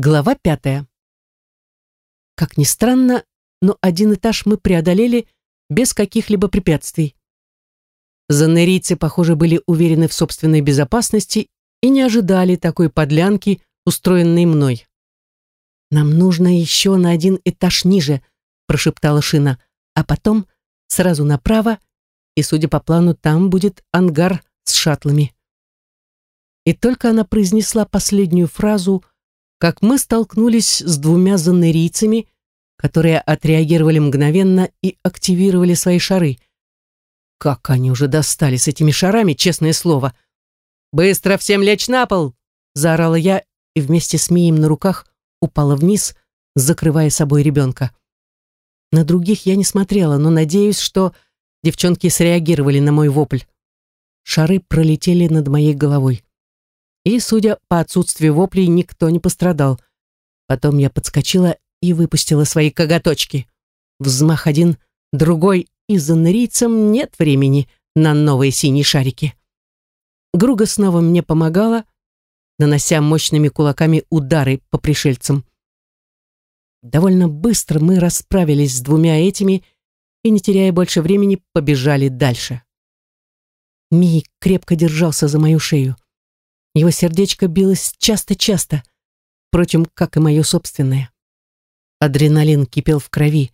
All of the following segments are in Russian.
Глава пятая. Как ни странно, но один этаж мы преодолели без каких-либо препятствий. Занерийцы, похоже, были уверены в собственной безопасности и не ожидали такой подлянки, устроенной мной. «Нам нужно еще на один этаж ниже», прошептала Шина, «а потом сразу направо, и, судя по плану, там будет ангар с шаттлами». И только она произнесла последнюю фразу – как мы столкнулись с двумя заннерийцами, которые отреагировали мгновенно и активировали свои шары. Как они уже достали с этими шарами, честное слово. «Быстро всем лечь на пол!» — заорала я и вместе с Мием на руках упала вниз, закрывая собой ребенка. На других я не смотрела, но надеюсь, что девчонки среагировали на мой вопль. Шары пролетели над моей головой и, судя по отсутствию воплей, никто не пострадал. Потом я подскочила и выпустила свои коготочки. Взмах один, другой, и за нырийцем нет времени на новые синие шарики. Груга снова мне помогала, нанося мощными кулаками удары по пришельцам. Довольно быстро мы расправились с двумя этими и, не теряя больше времени, побежали дальше. Ми крепко держался за мою шею. Его сердечко билось часто-часто, впрочем, как и мое собственное. Адреналин кипел в крови,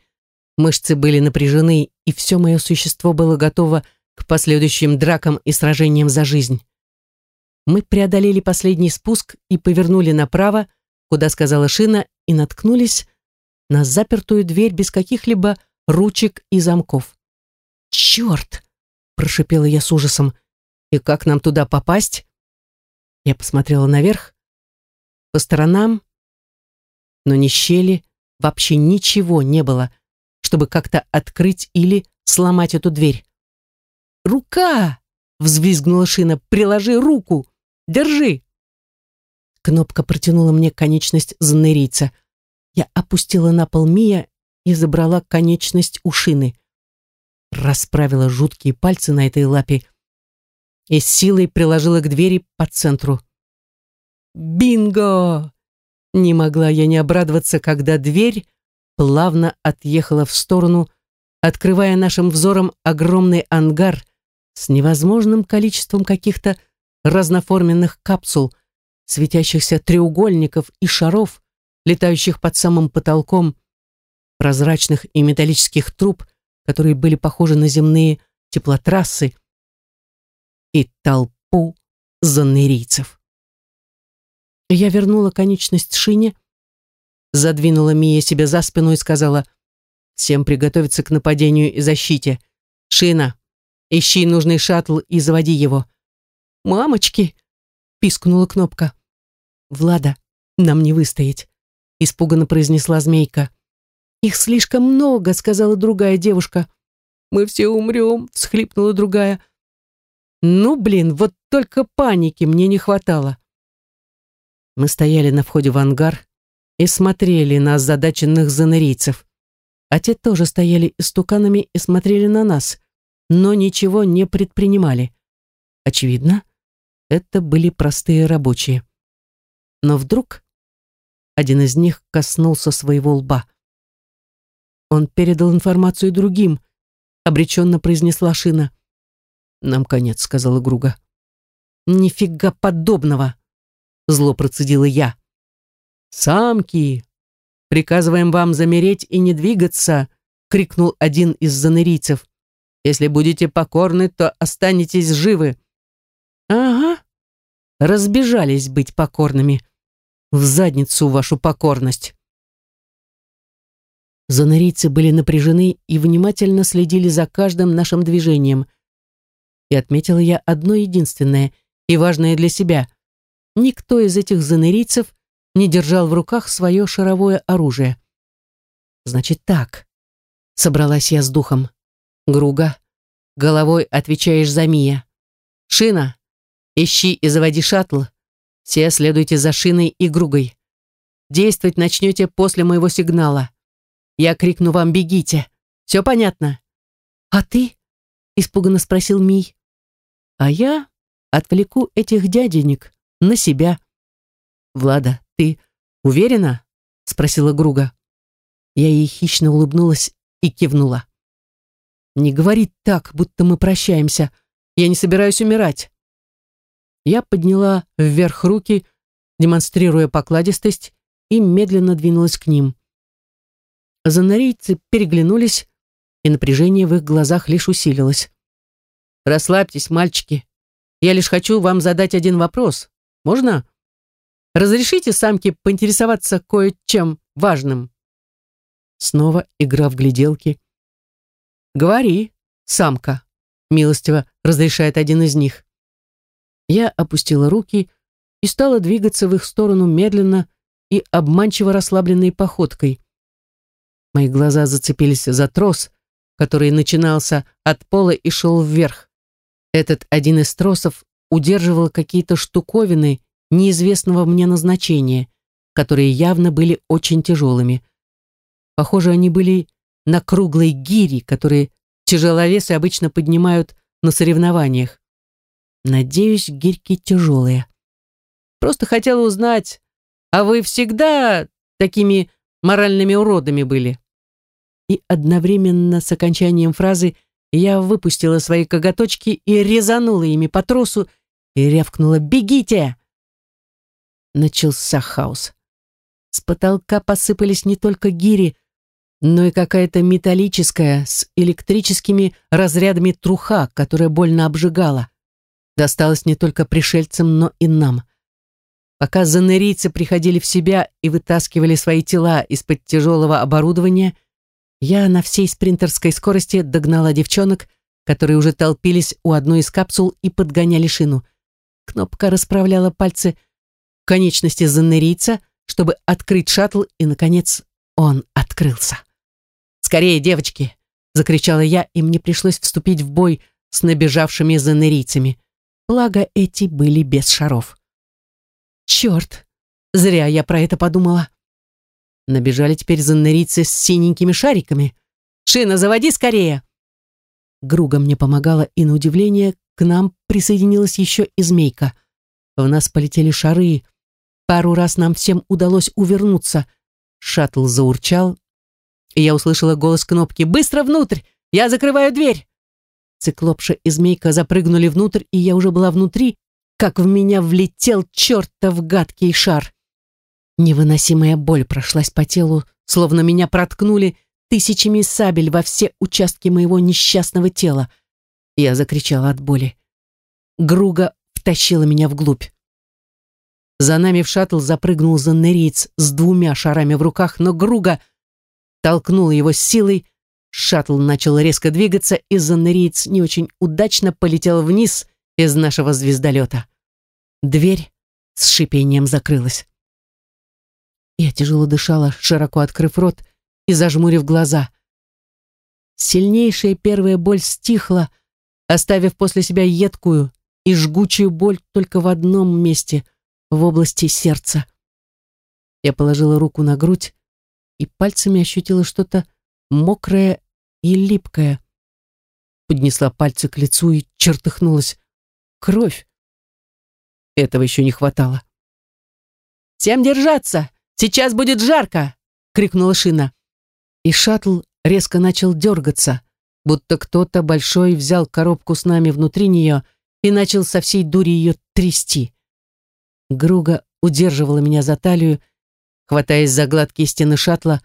мышцы были напряжены, и все мое существо было готово к последующим дракам и сражениям за жизнь. Мы преодолели последний спуск и повернули направо, куда сказала Шина, и наткнулись на запертую дверь без каких-либо ручек и замков. «Черт!» – прошипела я с ужасом. «И как нам туда попасть?» Я посмотрела наверх, по сторонам, но ни щели, вообще ничего не было, чтобы как-то открыть или сломать эту дверь. «Рука!» — взвизгнула Шина. «Приложи руку! Держи!» Кнопка протянула мне конечность занырийца. Я опустила на пол Мия и забрала конечность у Шины. Расправила жуткие пальцы на этой лапе и силой приложила к двери по центру. «Бинго!» Не могла я не обрадоваться, когда дверь плавно отъехала в сторону, открывая нашим взором огромный ангар с невозможным количеством каких-то разноформенных капсул, светящихся треугольников и шаров, летающих под самым потолком, прозрачных и металлических труб, которые были похожи на земные теплотрассы, и толпу занырийцев. Я вернула конечность Шине, задвинула Мия себе за спину и сказала «Всем приготовиться к нападению и защите. Шина, ищи нужный шаттл и заводи его». «Мамочки!» — пискнула кнопка. «Влада, нам не выстоять», — испуганно произнесла змейка. «Их слишком много», — сказала другая девушка. «Мы все умрем», — всхлипнула другая. Ну, блин, вот только паники мне не хватало. Мы стояли на входе в ангар и смотрели на озадаченных занырийцев. А те тоже стояли истуканами и смотрели на нас, но ничего не предпринимали. Очевидно, это были простые рабочие. Но вдруг один из них коснулся своего лба. Он передал информацию другим, обреченно произнесла Шина. «Нам конец», — сказала Груга. «Нифига подобного!» — зло процедила я. «Самки! Приказываем вам замереть и не двигаться!» — крикнул один из занырийцев. «Если будете покорны, то останетесь живы». «Ага, разбежались быть покорными. В задницу вашу покорность!» Занырийцы были напряжены и внимательно следили за каждым нашим движением — и отметила я одно единственное и важное для себя. Никто из этих занырийцев не держал в руках свое шаровое оружие. Значит так, собралась я с духом. Груга, головой отвечаешь за Мия. Шина, ищи и заводи шаттл. Все следуйте за Шиной и Гругой. Действовать начнете после моего сигнала. Я крикну вам «бегите». Все понятно? А ты? Испуганно спросил Мий. А я отвлеку этих дяденек на себя. Влада, ты... «Уверена?» — спросила Груга. Я ей хищно улыбнулась и кивнула. «Не говори так, будто мы прощаемся. Я не собираюсь умирать». Я подняла вверх руки, демонстрируя покладистость, и медленно двинулась к ним. Занарийцы переглянулись, и напряжение в их глазах лишь усилилось. «Расслабьтесь, мальчики. Я лишь хочу вам задать один вопрос. Можно? Разрешите самке поинтересоваться кое-чем важным?» Снова игра в гляделки. «Говори, самка», — милостиво разрешает один из них. Я опустила руки и стала двигаться в их сторону медленно и обманчиво расслабленной походкой. Мои глаза зацепились за трос, который начинался от пола и шел вверх. Этот один из тросов удерживал какие-то штуковины неизвестного мне назначения, которые явно были очень тяжелыми. Похоже, они были на круглой гире, которые тяжеловесы обычно поднимают на соревнованиях. Надеюсь, гирьки тяжелые. Просто хотела узнать, а вы всегда такими моральными уродами были? И одновременно с окончанием фразы я выпустила свои коготочки и резанула ими по тросу и рявкнула «Бегите!». Начался хаос. С потолка посыпались не только гири, но и какая-то металлическая с электрическими разрядами труха, которая больно обжигала. Досталось не только пришельцам, но и нам. Пока занырийцы приходили в себя и вытаскивали свои тела из-под тяжелого оборудования, я на всей спринтерской скорости догнала девчонок, которые уже толпились у одной из капсул и подгоняли шину. Кнопка расправляла пальцы в конечности занырийца, чтобы открыть шаттл, и, наконец, он открылся. «Скорее, девочки!» — закричала я, и мне пришлось вступить в бой с набежавшими занырийцами. Благо, эти были без шаров. «Черт! Зря я про это подумала!» Набежали теперь занырийцы с синенькими шариками. «Шина, заводи скорее!» Груга мне помогала, и на удивление к нам присоединилась еще и змейка. В нас полетели шары. Пару раз нам всем удалось увернуться. Шаттл заурчал, и я услышала голос кнопки «Быстро внутрь! Я закрываю дверь!» Циклопша и змейка запрыгнули внутрь, и я уже была внутри, как в меня влетел чертов гадкий шар. Невыносимая боль прошлась по телу, словно меня проткнули тысячами сабель во все участки моего несчастного тела. Я закричала от боли. Груга втащила меня вглубь. За нами в шаттл запрыгнул заннериец с двумя шарами в руках, но Груга — толкнул его с силой, шаттл начал резко двигаться, и заннериец не очень удачно полетел вниз из нашего звездолета. Дверь с шипением закрылась. Я тяжело дышала, широко открыв рот и зажмурив глаза. Сильнейшая первая боль стихла, оставив после себя едкую и жгучую боль только в одном месте, в области сердца. Я положила руку на грудь, и пальцами ощутила что-то мокрое и липкое. Поднесла пальцы к лицу и чертыхнулась. Кровь. Этого еще не хватало. «Всем держаться! Сейчас будет жарко!» — крикнула Шина. И шаттл резко начал дергаться, будто кто-то большой взял коробку с нами внутри нее и начал со всей дури ее трясти. Груга удерживала меня за талию хватаясь за гладкие стены шаттла,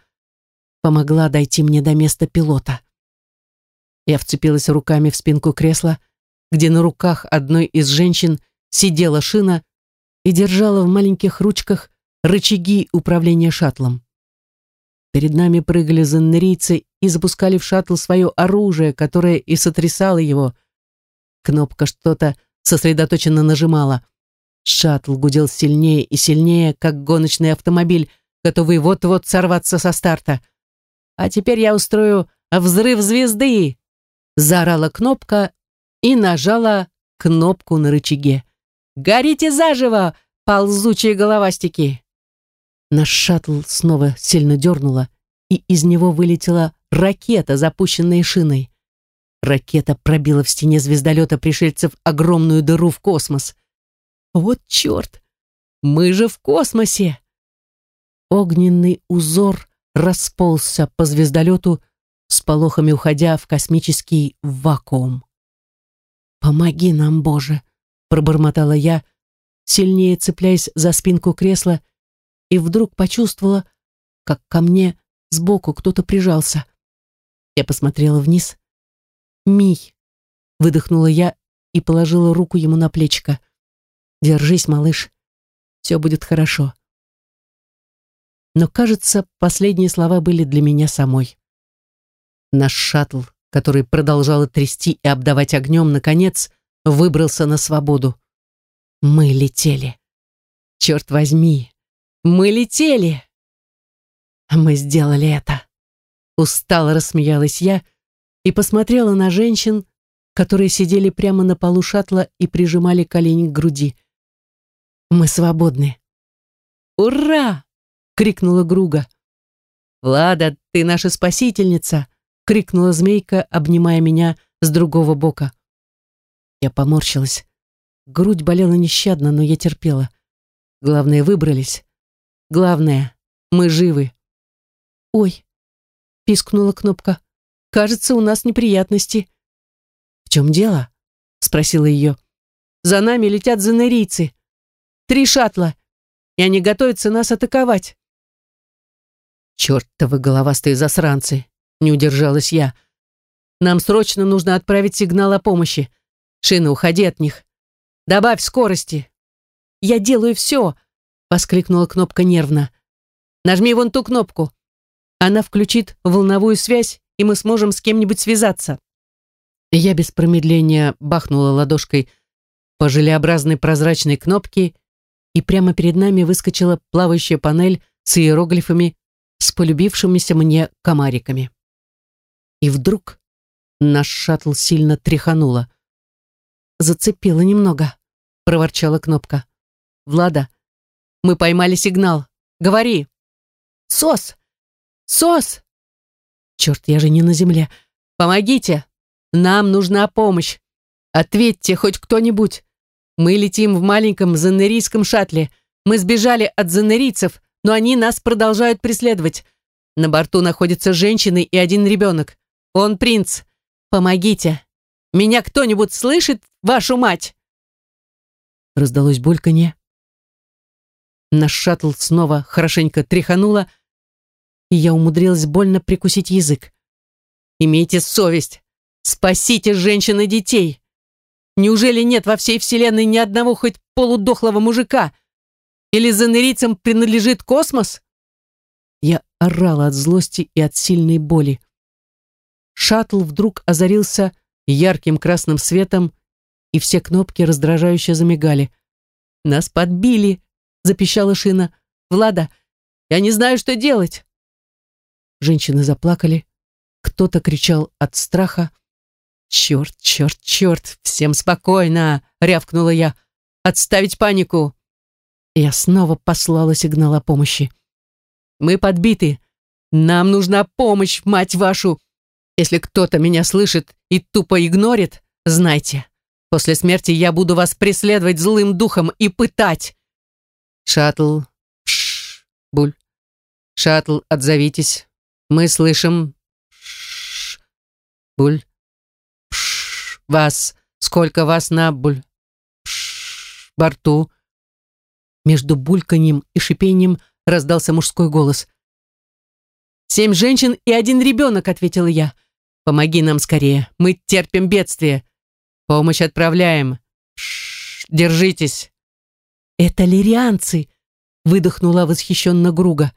помогла дойти мне до места пилота. Я вцепилась руками в спинку кресла, где на руках одной из женщин сидела шина и держала в маленьких ручках рычаги управления шаттлом. Перед нами прыгали заннерийцы и запускали в шаттл свое оружие, которое и сотрясало его. Кнопка что-то сосредоточенно нажимала. Шаттл гудел сильнее и сильнее, как гоночный автомобиль, готовый вот-вот сорваться со старта. «А теперь я устрою взрыв звезды!» Заорала кнопка и нажала кнопку на рычаге. «Горите заживо, ползучие головастики!» Наш шаттл снова сильно дернуло, и из него вылетела ракета, запущенная шиной. Ракета пробила в стене звездолета пришельцев огромную дыру в космос. Вот черт! Мы же в космосе! огненный узор расползся по звездолету, с полохами уходя в космический вакуум. «Помоги нам, Боже!» — пробормотала я, сильнее цепляясь за спинку кресла, и вдруг почувствовала, как ко мне сбоку кто-то прижался. Я посмотрела вниз. «Мий!» — выдохнула я и положила руку ему на плечико. «Держись, малыш, все будет хорошо». Но, кажется, последние слова были для меня самой. Наш шаттл, который продолжал трясти и обдавать огнем, наконец выбрался на свободу. Мы летели. Черт возьми, мы летели! Мы сделали это. Устало рассмеялась я и посмотрела на женщин, которые сидели прямо на полу шаттла и прижимали колени к груди. Мы свободны. «Ура!» — крикнула Груга. «Влада, ты наша спасительница!» — крикнула змейка, обнимая меня с другого бока. Я поморщилась. Грудь болела нещадно, но я терпела. Главное, выбрались. Главное, мы живы. «Ой!» — пискнула кнопка. «Кажется, у нас неприятности». «В чем дело?» — спросила ее. «За нами летят занерийцы. Три шаттла, и они готовятся нас атаковать». «Чертовы головастые засранцы!» — не удержалась я. «Нам срочно нужно отправить сигнал о помощи. Шина, уходи от них. Добавь скорости». «Я делаю все!» — воскликнула кнопка нервно. «Нажми вон ту кнопку». Она включит волновую связь, и мы сможем с кем-нибудь связаться. Я без промедления бахнула ладошкой по желеобразной прозрачной кнопке, и прямо перед нами выскочила плавающая панель с иероглифами с полюбившимися мне комариками. И вдруг наш шаттл сильно тряхануло. «Зацепило немного», — проворчала кнопка. «Влада, мы поймали сигнал. Говори!» «СОС!» Сос! Черт, я же не на земле. Помогите! Нам нужна помощь. Ответьте хоть кто-нибудь. Мы летим в маленьком занерийском шаттле. Мы сбежали от занерийцев, но они нас продолжают преследовать. На борту находятся женщины и один ребенок. Он принц. Помогите. Меня кто-нибудь слышит, вашу мать?» Раздалось бульканье. Наш шаттл снова хорошенько тряхануло, и я умудрилась больно прикусить язык. «Имейте совесть! Спасите женщин и детей! Неужели нет во всей вселенной ни одного хоть полудохлого мужика? Или занырицам принадлежит космос?» Я орала от злости и от сильной боли. Шаттл вдруг озарился ярким красным светом, и все кнопки раздражающе замигали. «Нас подбили!» — запищала шина. «Влада, я не знаю, что делать!» Женщины заплакали. Кто-то кричал от страха. «Черт, черт, черт! Всем спокойно!» — рявкнула я. «Отставить панику!» Я снова послала сигнал о помощи. «Мы подбиты! Нам нужна помощь, мать вашу! Если кто-то меня слышит и тупо игнорит, знайте, после смерти я буду вас преследовать злым духом и пытать!» «Шаттл, пш, буль, шаттл, отзовитесь, мы слышим ш буль пш вас. Сколько вас на буль пш борту? Между бульканьем и шипением раздался мужской голос. «Семь женщин и один ребенок», — ответила я. «Помоги нам скорее, мы терпим бедствие. Помощь отправляем. Пш, держитесь». «Это лирианцы», — выдохнула восхищенно Груга.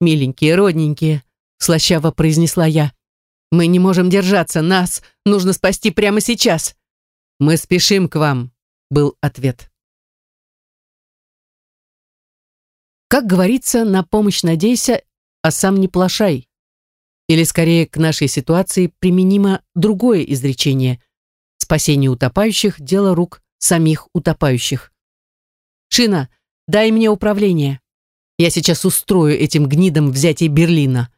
«Миленькие, родненькие, слащаво произнесла я. Мы не можем держаться, нас нужно спасти прямо сейчас. Мы спешим к вам, был ответ. Как говорится, на помощь надейся, а сам не плашай. Или скорее к нашей ситуации применимо другое изречение. Спасение утопающих – дело рук самих утопающих. Шина, дай мне управление. Я сейчас устрою этим гнидам взятие Берлина.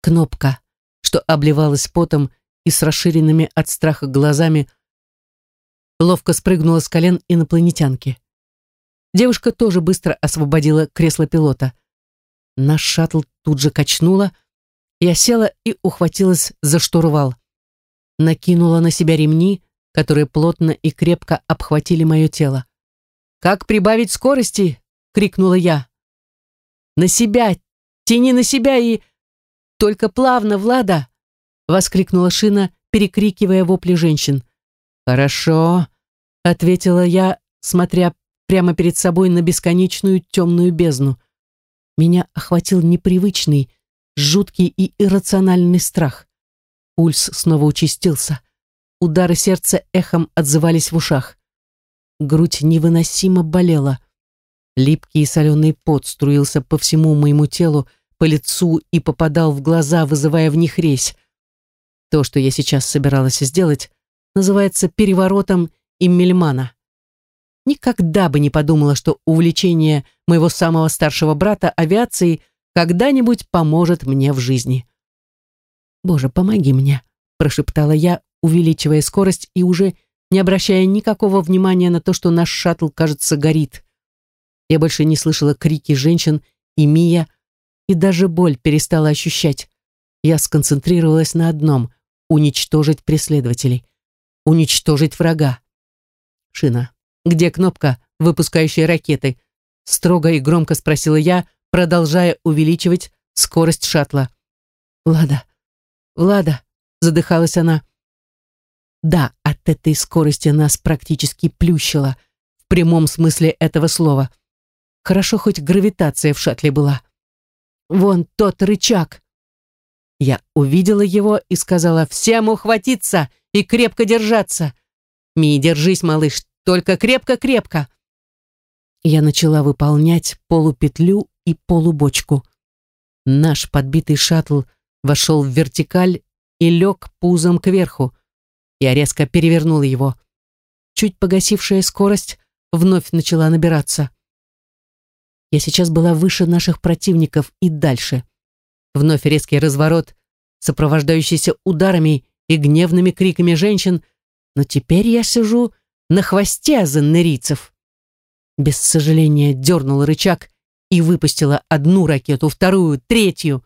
Кнопка, что обливалась потом и с расширенными от страха глазами, ловко спрыгнула с колен инопланетянки. Девушка тоже быстро освободила кресло пилота. Наш шаттл тут же качнуло. Я села и ухватилась за штурвал. Накинула на себя ремни, которые плотно и крепко обхватили мое тело. «Как прибавить скорости?» — крикнула я. «На себя! Тяни на себя и...» «Только плавно, Влада!» — воскликнула Шина, перекрикивая вопли женщин. «Хорошо», — ответила я, смотря прямо перед собой на бесконечную темную бездну. Меня охватил непривычный, жуткий и иррациональный страх. Пульс снова участился. Удары сердца эхом отзывались в ушах. Грудь невыносимо болела. Липкий и соленый пот струился по всему моему телу, по лицу и попадал в глаза, вызывая в них резь. То, что я сейчас собиралась сделать, называется переворотом Иммельмана. Никогда бы не подумала, что увлечение моего самого старшего брата авиацией когда-нибудь поможет мне в жизни. «Боже, помоги мне», – прошептала я, увеличивая скорость и уже не обращая никакого внимания на то, что наш шаттл, кажется, горит. Я больше не слышала крики женщин и Мия, и даже боль перестала ощущать. Я сконцентрировалась на одном — уничтожить преследователей, уничтожить врага. Шина, где кнопка, выпускающая ракеты? Строго и громко спросила я, продолжая увеличивать скорость шаттла. «Влада, Влада», — задыхалась она. Да, от этой скорости нас практически плющило, в прямом смысле этого слова. Хорошо, хоть гравитация в шаттле была. «Вон тот рычаг!» Я увидела его и сказала «Всем ухватиться и крепко держаться!» «Ми, держись, малыш, только крепко-крепко!» Я начала выполнять полупетлю и полубочку. Наш подбитый шаттл вошел в вертикаль и лег пузом кверху. Я резко перевернула его. Чуть погасившая скорость вновь начала набираться. Я сейчас была выше наших противников и дальше. Вновь резкий разворот, сопровождающийся ударами и гневными криками женщин, но теперь я сижу на хвосте заннерийцев. Без сожаления дернула рычаг и выпустила одну ракету, вторую, третью.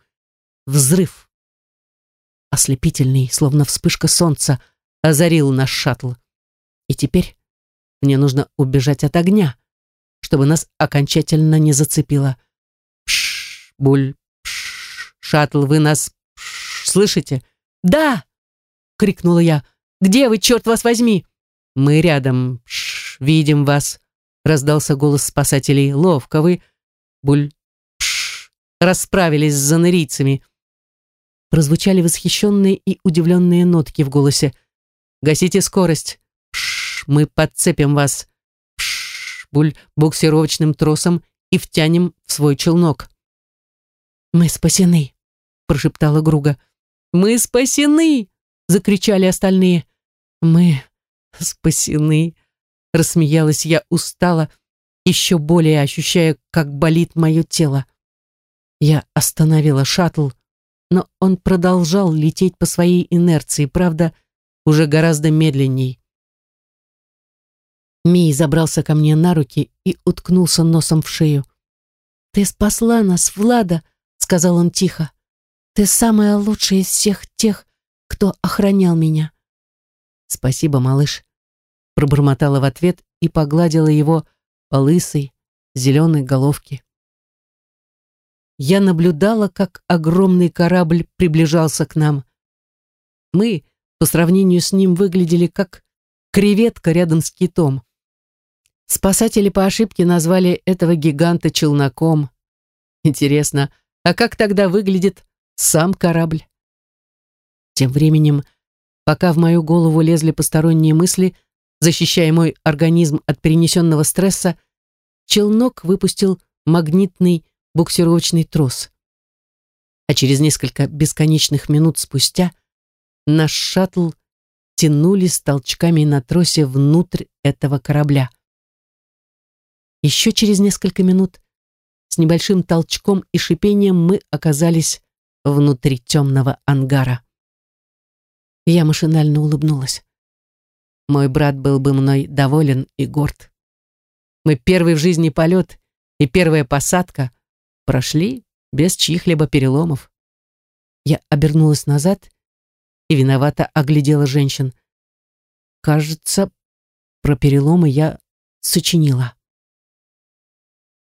Взрыв. Ослепительный, словно вспышка солнца, озарил наш шаттл. И теперь мне нужно убежать от огня, чтобы нас окончательно не зацепило. Пш, буль, пш, шаттл, вы нас пш, слышите? Да! крикнула я. Где вы, черт вас возьми? Мы рядом, пш, видим вас, раздался голос спасателей. Ловко вы, буль, пш, расправились с занырийцами. Прозвучали восхищенные и удивленные нотки в голосе. Гасите скорость. Пш, мы подцепим вас. Пш, буль буксировочным тросом и втянем в свой челнок. Мы спасены, прошептала Груга. Мы спасены, закричали остальные. Мы спасены, рассмеялась я устало, еще более ощущая, как болит мое тело. Я остановила шаттл, но он продолжал лететь по своей инерции, правда, уже гораздо медленней. Мий забрался ко мне на руки и уткнулся носом в шею. «Ты спасла нас, Влада!» — сказал он тихо. «Ты самая лучшая из всех тех, кто охранял меня». «Спасибо, малыш», — пробормотала в ответ и погладила его по лысой, зеленой головке. Я наблюдала, как огромный корабль приближался к нам. Мы, по сравнению с ним выглядели как креветка рядом с китом. Спасатели по ошибке назвали этого гиганта челноком. Интересно, а как тогда выглядит сам корабль? Тем временем, пока в мою голову лезли посторонние мысли, защищая мой организм от перенесенного стресса, челнок выпустил магнитный буксировочный трос. А через несколько бесконечных минут спустя – наш шаттл тянули с толчками на тросе внутрь этого корабля. Еще через несколько минут с небольшим толчком и шипением мы оказались внутри темного ангара. Я машинально улыбнулась. Мой брат был бы мной доволен и горд. Мы первый в жизни полет и первая посадка прошли без чьих-либо переломов. Я обернулась назад и виновато оглядела женщин. Кажется, про переломы я сочинила.